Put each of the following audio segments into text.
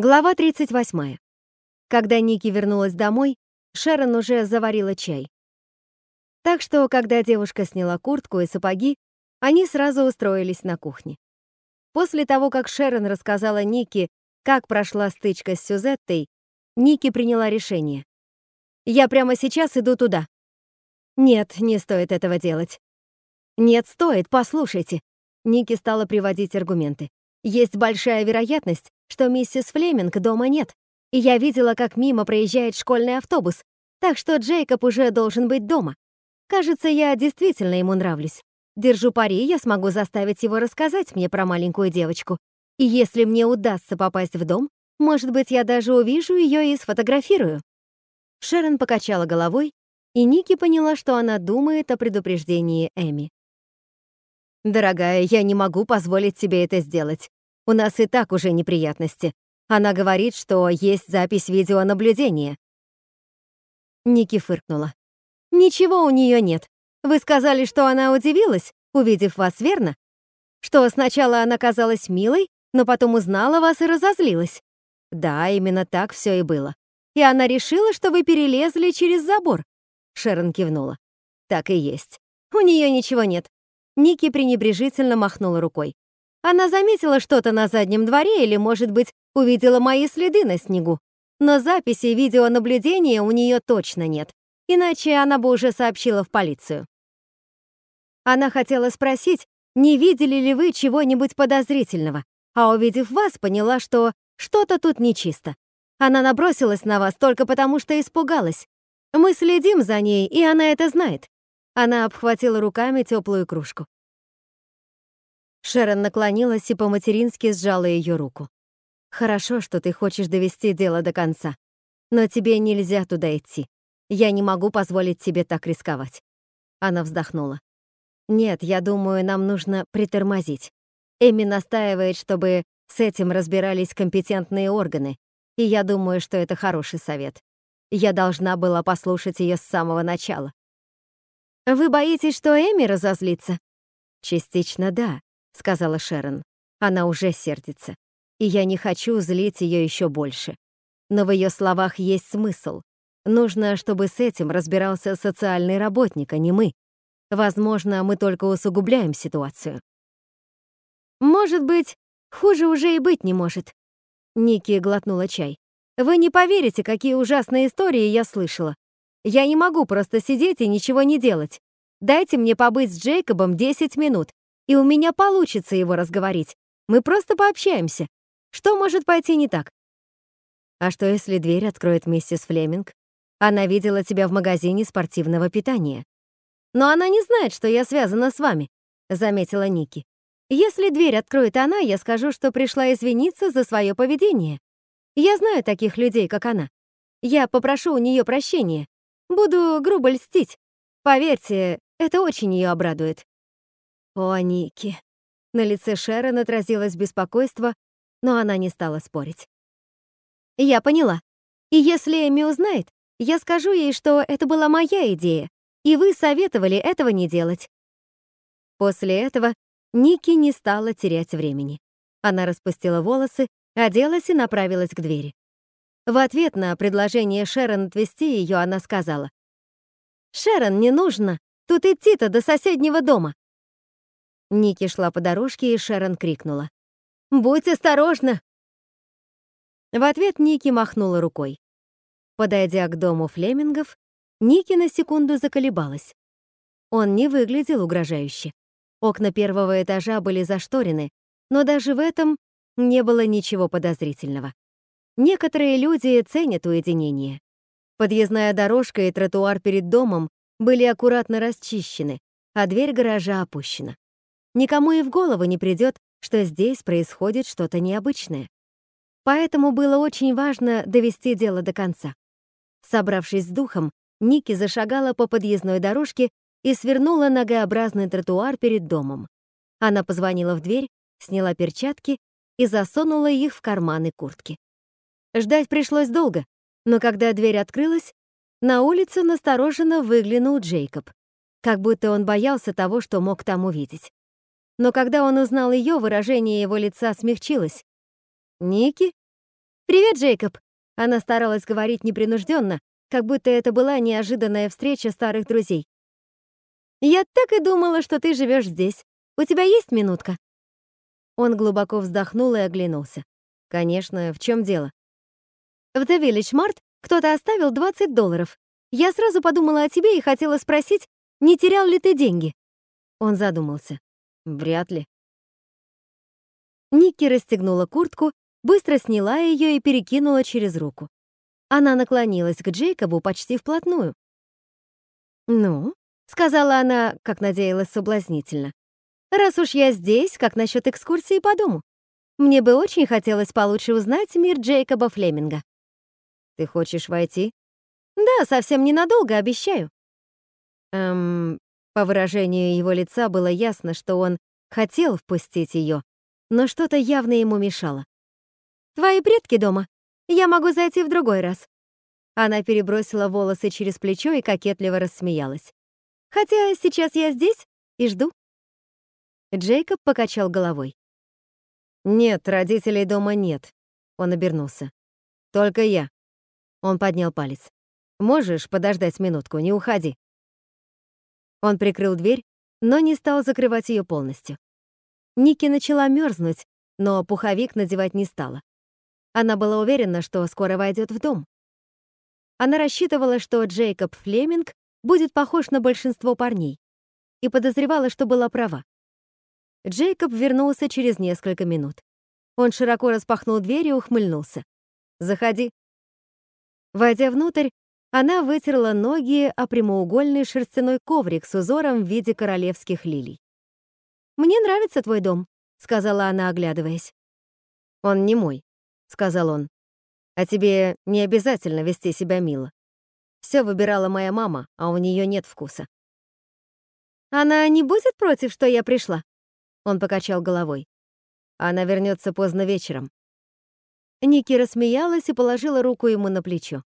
Глава 38. Когда Ники вернулась домой, Шерон уже заварила чай. Так что, когда девушка сняла куртку и сапоги, они сразу устроились на кухне. После того, как Шерон рассказала Ники, как прошла стычка с Сюзеттой, Ники приняла решение. «Я прямо сейчас иду туда». «Нет, не стоит этого делать». «Нет, стоит, послушайте». Ники стала приводить аргументы. «Есть большая вероятность, что миссис Флеминг дома нет, и я видела, как мимо проезжает школьный автобус, так что Джейкоб уже должен быть дома. Кажется, я действительно ему нравлюсь. Держу пари, я смогу заставить его рассказать мне про маленькую девочку. И если мне удастся попасть в дом, может быть, я даже увижу ее и сфотографирую». Шерон покачала головой, и Ники поняла, что она думает о предупреждении Эми. «Дорогая, я не могу позволить тебе это сделать. У нас и так уже неприятности. Она говорит, что есть запись видеонаблюдения. Ники фыркнула. Ничего у нее нет. Вы сказали, что она удивилась, увидев вас, верно? Что сначала она казалась милой, но потом узнала вас и разозлилась. Да, именно так все и было. И она решила, что вы перелезли через забор. Шерон кивнула. Так и есть. У нее ничего нет. Ники пренебрежительно махнула рукой. Она заметила что-то на заднем дворе или, может быть, увидела мои следы на снегу. Но записи видеонаблюдения у нее точно нет, иначе она бы уже сообщила в полицию. Она хотела спросить, не видели ли вы чего-нибудь подозрительного, а увидев вас, поняла, что что-то тут нечисто. Она набросилась на вас только потому, что испугалась. Мы следим за ней, и она это знает. Она обхватила руками теплую кружку. Шерон наклонилась и по-матерински сжала ее руку. «Хорошо, что ты хочешь довести дело до конца, но тебе нельзя туда идти. Я не могу позволить тебе так рисковать». Она вздохнула. «Нет, я думаю, нам нужно притормозить. Эми настаивает, чтобы с этим разбирались компетентные органы, и я думаю, что это хороший совет. Я должна была послушать ее с самого начала». «Вы боитесь, что Эми разозлится?» «Частично да сказала Шерон. Она уже сердится. И я не хочу злить ее еще больше. Но в ее словах есть смысл. Нужно, чтобы с этим разбирался социальный работник, а не мы. Возможно, мы только усугубляем ситуацию. Может быть, хуже уже и быть не может. Ники глотнула чай. Вы не поверите, какие ужасные истории я слышала. Я не могу просто сидеть и ничего не делать. Дайте мне побыть с Джейкобом 10 минут, и у меня получится его разговорить. Мы просто пообщаемся. Что может пойти не так? А что, если дверь откроет миссис Флеминг? Она видела тебя в магазине спортивного питания. Но она не знает, что я связана с вами, заметила Ники. Если дверь откроет она, я скажу, что пришла извиниться за свое поведение. Я знаю таких людей, как она. Я попрошу у нее прощения. Буду грубо льстить. Поверьте, это очень ее обрадует. О, Ники. На лице Шерон отразилось беспокойство, но она не стала спорить. Я поняла. И если Эми узнает, я скажу ей, что это была моя идея, и вы советовали этого не делать. После этого Ники не стала терять времени. Она распустила волосы, оделась и направилась к двери. В ответ на предложение Шерон отвезти ее, она сказала, «Шерон, не нужно. Тут идти-то до соседнего дома. Ники шла по дорожке, и Шерон крикнула. «Будь осторожна!» В ответ Ники махнула рукой. Подойдя к дому Флемингов, Ники на секунду заколебалась. Он не выглядел угрожающе. Окна первого этажа были зашторены, но даже в этом не было ничего подозрительного. Некоторые люди ценят уединение. Подъездная дорожка и тротуар перед домом были аккуратно расчищены, а дверь гаража опущена. Никому и в голову не придет, что здесь происходит что-то необычное. Поэтому было очень важно довести дело до конца. Собравшись с духом, Ники зашагала по подъездной дорожке и свернула на Г-образный тротуар перед домом. Она позвонила в дверь, сняла перчатки и засунула их в карманы куртки. Ждать пришлось долго, но когда дверь открылась, на улицу настороженно выглянул Джейкоб, как будто он боялся того, что мог там увидеть но когда он узнал ее, выражение его лица смягчилось. «Ники?» «Привет, Джейкоб!» Она старалась говорить непринужденно, как будто это была неожиданная встреча старых друзей. «Я так и думала, что ты живешь здесь. У тебя есть минутка?» Он глубоко вздохнул и оглянулся. «Конечно, в чем дело?» «В The Village Mart кто-то оставил 20 долларов. Я сразу подумала о тебе и хотела спросить, не терял ли ты деньги?» Он задумался. «Вряд ли». Никки расстегнула куртку, быстро сняла ее и перекинула через руку. Она наклонилась к Джейкобу почти вплотную. «Ну?» — сказала она, как надеялась соблазнительно. «Раз уж я здесь, как насчет экскурсии по дому? Мне бы очень хотелось получше узнать мир Джейкоба Флеминга». «Ты хочешь войти?» «Да, совсем ненадолго, обещаю». Эм, по выражению его лица было ясно, что он хотел впустить ее, но что-то явно ему мешало. «Твои предки дома. Я могу зайти в другой раз». Она перебросила волосы через плечо и кокетливо рассмеялась. «Хотя сейчас я здесь и жду». Джейкоб покачал головой. «Нет, родителей дома нет», — он обернулся. «Только я». Он поднял палец. «Можешь подождать минутку, не уходи». Он прикрыл дверь, но не стал закрывать ее полностью. Ники начала мерзнуть, но пуховик надевать не стала. Она была уверена, что скоро войдет в дом. Она рассчитывала, что Джейкоб Флеминг будет похож на большинство парней, и подозревала, что была права. Джейкоб вернулся через несколько минут. Он широко распахнул дверь и ухмыльнулся. «Заходи». Войдя внутрь, она вытерла ноги о прямоугольный шерстяной коврик с узором в виде королевских лилий. «Мне нравится твой дом», — сказала она, оглядываясь. «Он не мой», — сказал он. «А тебе не обязательно вести себя мило. Все выбирала моя мама, а у нее нет вкуса». «Она не будет против, что я пришла?» Он покачал головой. «Она вернется поздно вечером». Ники рассмеялась и положила руку ему на плечо.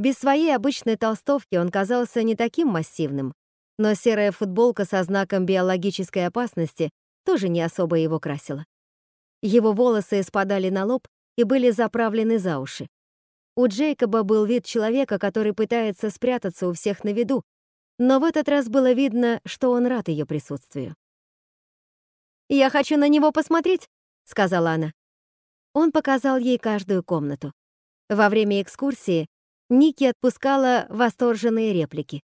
Без своей обычной толстовки он казался не таким массивным, но серая футболка со знаком биологической опасности тоже не особо его красила. Его волосы спадали на лоб, и были заправлены за уши. У Джейкоба был вид человека, который пытается спрятаться у всех на виду, но в этот раз было видно, что он рад ее присутствию. «Я хочу на него посмотреть», — сказала она. Он показал ей каждую комнату. Во время экскурсии Ники отпускала восторженные реплики.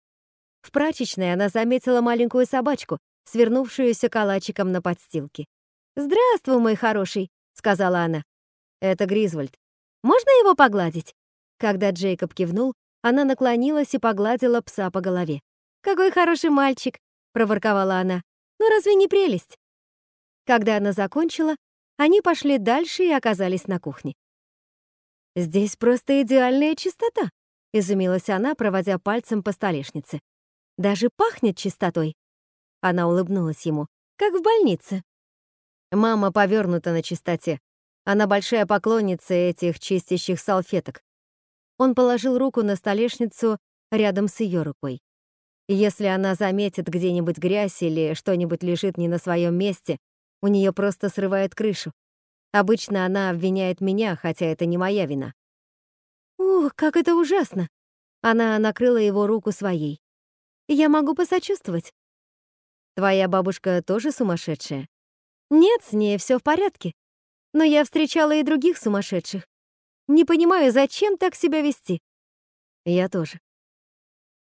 В прачечной она заметила маленькую собачку, свернувшуюся калачиком на подстилке. «Здравствуй, мой хороший», — сказала она. Это Гризвольд. Можно его погладить?» Когда Джейкоб кивнул, она наклонилась и погладила пса по голове. «Какой хороший мальчик!» — проворковала она. «Ну разве не прелесть?» Когда она закончила, они пошли дальше и оказались на кухне. «Здесь просто идеальная чистота», — изумилась она, проводя пальцем по столешнице. «Даже пахнет чистотой». Она улыбнулась ему, как в больнице. Мама повернута на чистоте, она большая поклонница этих чистящих салфеток. Он положил руку на столешницу рядом с ее рукой. Если она заметит где-нибудь грязь или что-нибудь лежит не на своем месте, у нее просто срывает крышу. Обычно она обвиняет меня, хотя это не моя вина. Ух, как это ужасно! Она накрыла его руку своей. Я могу посочувствовать. Твоя бабушка тоже сумасшедшая? Нет, с ней все в порядке. Но я встречала и других сумасшедших. Не понимаю, зачем так себя вести. Я тоже.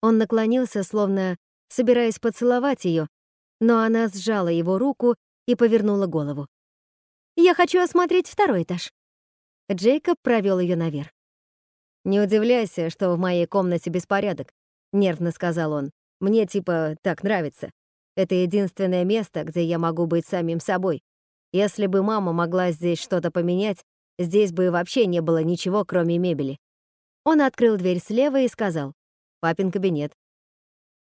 Он наклонился, словно собираясь поцеловать ее, но она сжала его руку и повернула голову. «Я хочу осмотреть второй этаж». Джейкоб провел ее наверх. «Не удивляйся, что в моей комнате беспорядок», — нервно сказал он. «Мне типа так нравится. Это единственное место, где я могу быть самим собой. Если бы мама могла здесь что-то поменять, здесь бы вообще не было ничего, кроме мебели. Он открыл дверь слева и сказал «Папин кабинет».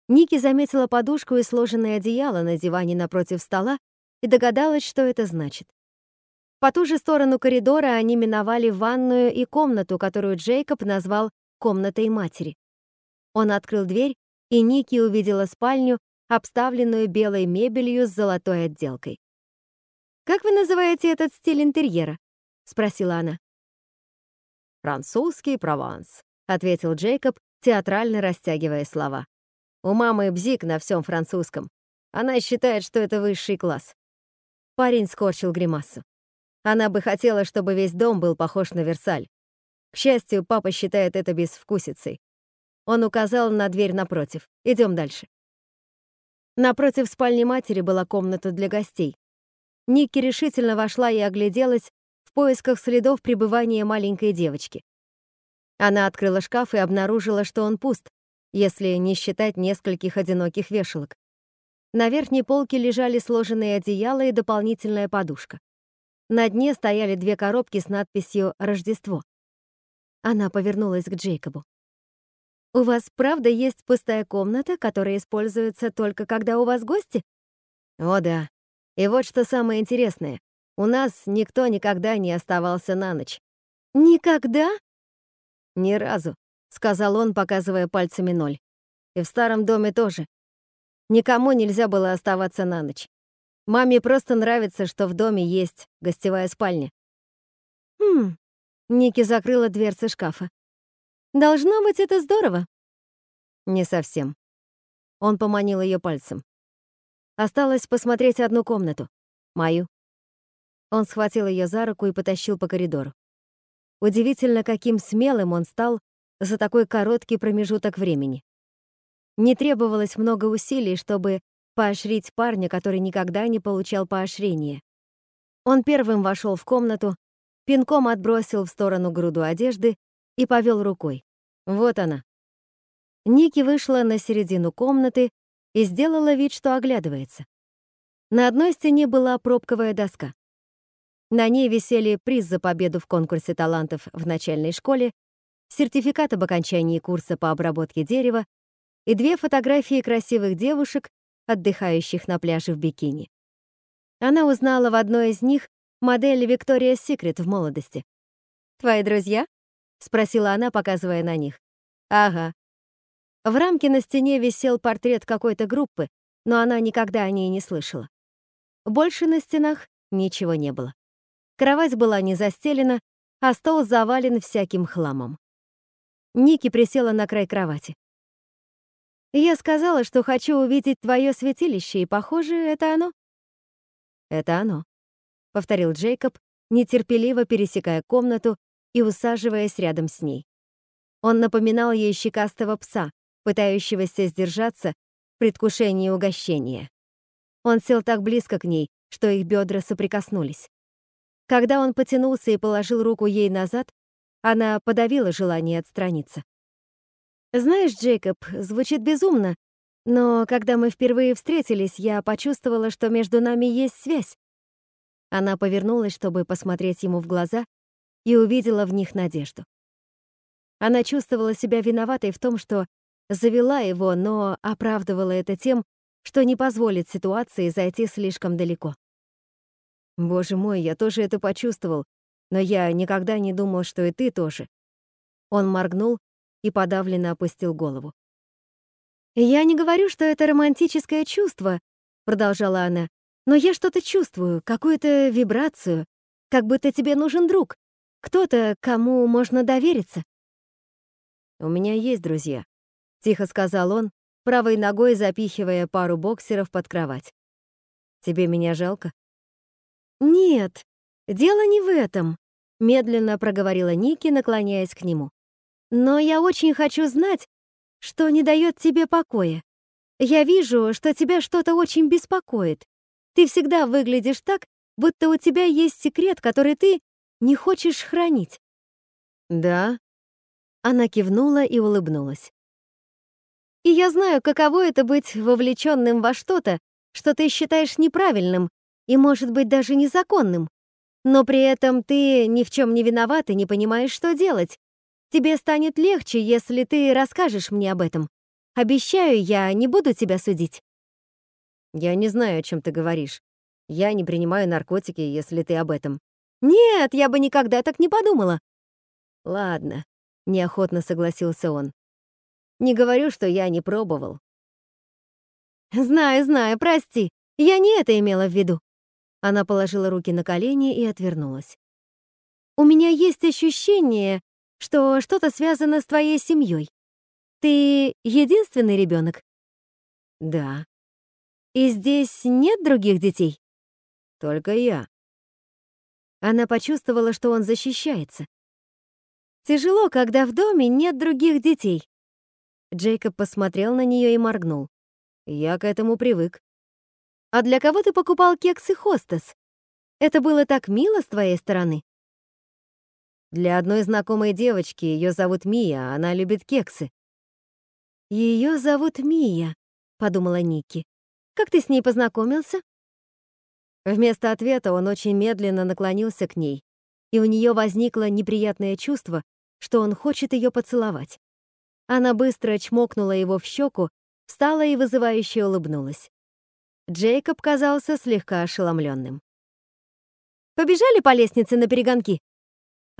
Ники заметила подушку и сложенное одеяло на диване напротив стола и догадалась, что это значит. По ту же сторону коридора они миновали ванную и комнату, которую Джейкоб назвал «комнатой матери». Он открыл дверь, и Ники увидела спальню, обставленную белой мебелью с золотой отделкой. «Как вы называете этот стиль интерьера?» — спросила она. Французский Прованс, ответил Джейкоб, театрально растягивая слова. У мамы бзик на всем французском. Она считает, что это высший класс. Парень скорчил гримасу. Она бы хотела, чтобы весь дом был похож на Версаль. К счастью, папа считает это безвкусицей. Он указал на дверь напротив. Идем дальше. Напротив спальни матери была комната для гостей. Ники решительно вошла и огляделась в поисках следов пребывания маленькой девочки. Она открыла шкаф и обнаружила, что он пуст, если не считать нескольких одиноких вешалок. На верхней полке лежали сложенные одеяла и дополнительная подушка. На дне стояли две коробки с надписью «Рождество». Она повернулась к Джейкобу. «У вас правда есть пустая комната, которая используется только когда у вас гости?» «О да. И вот что самое интересное. У нас никто никогда не оставался на ночь». «Никогда?» «Ни разу», — сказал он, показывая пальцами ноль. «И в старом доме тоже. Никому нельзя было оставаться на ночь. Маме просто нравится, что в доме есть гостевая спальня. Хм. Ники закрыла дверцы шкафа. Должно быть, это здорово. Не совсем. Он поманил ее пальцем. Осталось посмотреть одну комнату. Мою. Он схватил ее за руку и потащил по коридору. Удивительно, каким смелым он стал за такой короткий промежуток времени. Не требовалось много усилий, чтобы поощрить парня, который никогда не получал поощрения. Он первым вошел в комнату, пинком отбросил в сторону груду одежды и повел рукой. Вот она. Ники вышла на середину комнаты и сделала вид, что оглядывается. На одной стене была пробковая доска. На ней висели приз за победу в конкурсе талантов в начальной школе, сертификат об окончании курса по обработке дерева и две фотографии красивых девушек, отдыхающих на пляже в бикини. Она узнала в одной из них модель Victoria's Secret в молодости. «Твои друзья?» — спросила она, показывая на них. «Ага». В рамке на стене висел портрет какой-то группы, но она никогда о ней не слышала. Больше на стенах ничего не было. Кровать была не застелена, а стол завален всяким хламом. Ники присела на край кровати. Я сказала, что хочу увидеть твое святилище, и, похоже, это оно. Это оно, повторил Джейкоб, нетерпеливо пересекая комнату и усаживаясь рядом с ней. Он напоминал ей щекастого пса, пытающегося сдержаться в предвкушении угощения. Он сел так близко к ней, что их бедра соприкоснулись. Когда он потянулся и положил руку ей назад, она подавила желание отстраниться. Знаешь, Джейкоб, звучит безумно, но когда мы впервые встретились, я почувствовала, что между нами есть связь. Она повернулась, чтобы посмотреть ему в глаза, и увидела в них надежду. Она чувствовала себя виноватой в том, что завела его, но оправдывала это тем, что не позволит ситуации зайти слишком далеко. Боже мой, я тоже это почувствовал, но я никогда не думал, что и ты тоже. Он моргнул, и подавленно опустил голову. «Я не говорю, что это романтическое чувство», — продолжала она, «но я что-то чувствую, какую-то вибрацию, как будто тебе нужен друг, кто-то, кому можно довериться». «У меня есть друзья», — тихо сказал он, правой ногой запихивая пару боксеров под кровать. «Тебе меня жалко?» «Нет, дело не в этом», — медленно проговорила Ники, наклоняясь к нему. Но я очень хочу знать, что не дает тебе покоя. Я вижу, что тебя что-то очень беспокоит. Ты всегда выглядишь так, будто у тебя есть секрет, который ты не хочешь хранить. Да. Она кивнула и улыбнулась. И я знаю, каково это быть вовлеченным во что-то, что ты считаешь неправильным и, может быть, даже незаконным. Но при этом ты ни в чем не виноват и не понимаешь, что делать, Тебе станет легче, если ты расскажешь мне об этом. Обещаю, я не буду тебя судить». «Я не знаю, о чем ты говоришь. Я не принимаю наркотики, если ты об этом». «Нет, я бы никогда так не подумала». «Ладно», — неохотно согласился он. «Не говорю, что я не пробовал». «Знаю, знаю, прости. Я не это имела в виду». Она положила руки на колени и отвернулась. «У меня есть ощущение, что что-то связано с твоей семьей. Ты единственный ребенок? Да. И здесь нет других детей? Только я. Она почувствовала, что он защищается. Тяжело, когда в доме нет других детей. Джейкоб посмотрел на нее и моргнул. Я к этому привык. А для кого ты покупал кексы хостес? Это было так мило с твоей стороны. Для одной знакомой девочки, ее зовут Мия, она любит кексы. Ее зовут Мия, подумала Ники. Как ты с ней познакомился? Вместо ответа он очень медленно наклонился к ней, и у нее возникло неприятное чувство, что он хочет ее поцеловать. Она быстро чмокнула его в щеку, встала и вызывающе улыбнулась. Джейкоб казался слегка ошеломленным. «Побежали по лестнице на перегонки?»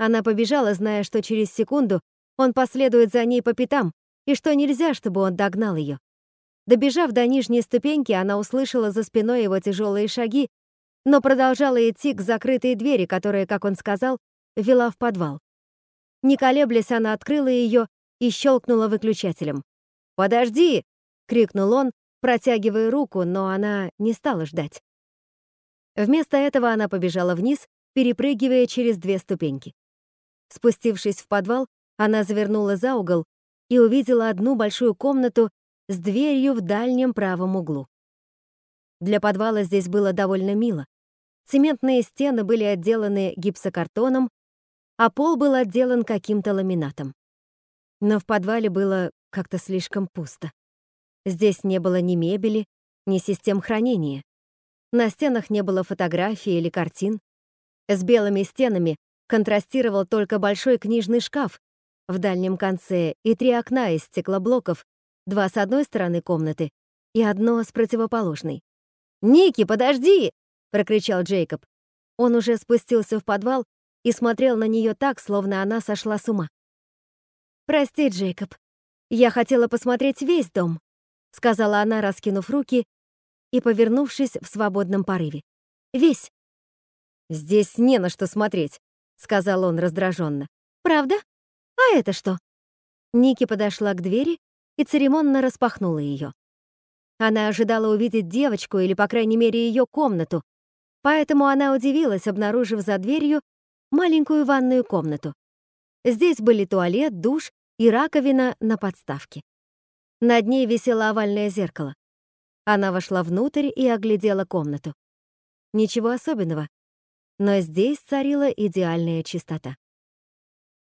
Она побежала, зная, что через секунду он последует за ней по пятам, и что нельзя, чтобы он догнал ее. Добежав до нижней ступеньки, она услышала за спиной его тяжелые шаги, но продолжала идти к закрытой двери, которая, как он сказал, вела в подвал. Не колеблясь, она открыла ее и щелкнула выключателем. «Подожди!» — крикнул он, протягивая руку, но она не стала ждать. Вместо этого она побежала вниз, перепрыгивая через две ступеньки. Спустившись в подвал, она завернула за угол и увидела одну большую комнату с дверью в дальнем правом углу. Для подвала здесь было довольно мило. Цементные стены были отделаны гипсокартоном, а пол был отделан каким-то ламинатом. Но в подвале было как-то слишком пусто. Здесь не было ни мебели, ни систем хранения. На стенах не было фотографий или картин. С белыми стенами контрастировал только большой книжный шкаф, в дальнем конце и три окна из стеклоблоков, два с одной стороны комнаты и одно с противоположной. «Ники, подожди!» — прокричал Джейкоб. Он уже спустился в подвал и смотрел на нее так, словно она сошла с ума. «Прости, Джейкоб, я хотела посмотреть весь дом», — сказала она, раскинув руки и повернувшись в свободном порыве. «Весь». «Здесь не на что смотреть», — сказал он раздраженно. «Правда? А это что?» Ники подошла к двери и церемонно распахнула ее. Она ожидала увидеть девочку или, по крайней мере, ее комнату, поэтому она удивилась, обнаружив за дверью маленькую ванную комнату. Здесь были туалет, душ и раковина на подставке. Над ней висело овальное зеркало. Она вошла внутрь и оглядела комнату. Ничего особенного, но здесь царила идеальная чистота.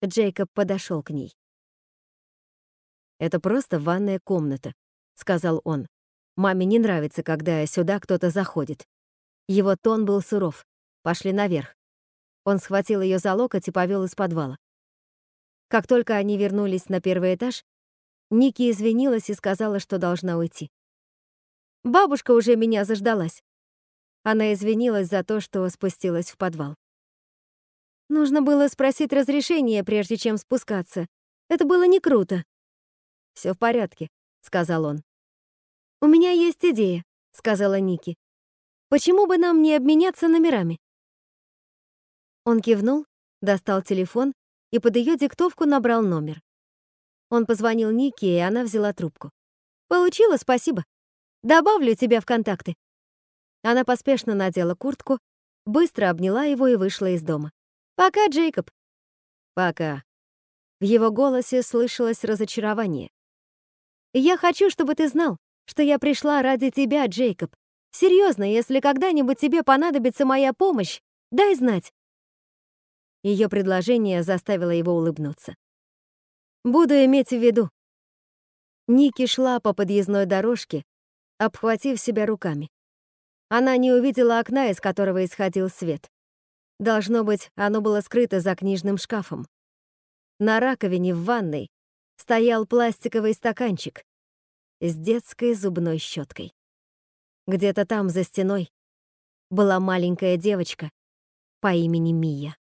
Джейкоб подошел к ней. «Это просто ванная комната», — сказал он. «Маме не нравится, когда сюда кто-то заходит». Его тон был суров. «Пошли наверх». Он схватил ее за локоть и повел из подвала. Как только они вернулись на первый этаж, Ники извинилась и сказала, что должна уйти. «Бабушка уже меня заждалась». Она извинилась за то, что спустилась в подвал. Нужно было спросить разрешение, прежде чем спускаться. Это было не круто. Все в порядке», — сказал он. «У меня есть идея», — сказала Ники. «Почему бы нам не обменяться номерами?» Он кивнул, достал телефон и под ее диктовку набрал номер. Он позвонил Нике, и она взяла трубку. «Получила, спасибо. Добавлю тебя в контакты». Она поспешно надела куртку, быстро обняла его и вышла из дома. «Пока, Джейкоб». «Пока». В его голосе слышалось разочарование. «Я хочу, чтобы ты знал, что я пришла ради тебя, Джейкоб. Серьезно, если когда-нибудь тебе понадобится моя помощь, дай знать». Ее предложение заставило его улыбнуться. «Буду иметь в виду». Ники шла по подъездной дорожке, обхватив себя руками. Она не увидела окна, из которого исходил свет. Должно быть, оно было скрыто за книжным шкафом. На раковине в ванной стоял пластиковый стаканчик с детской зубной щеткой. Где-то там, за стеной, была маленькая девочка по имени Мия.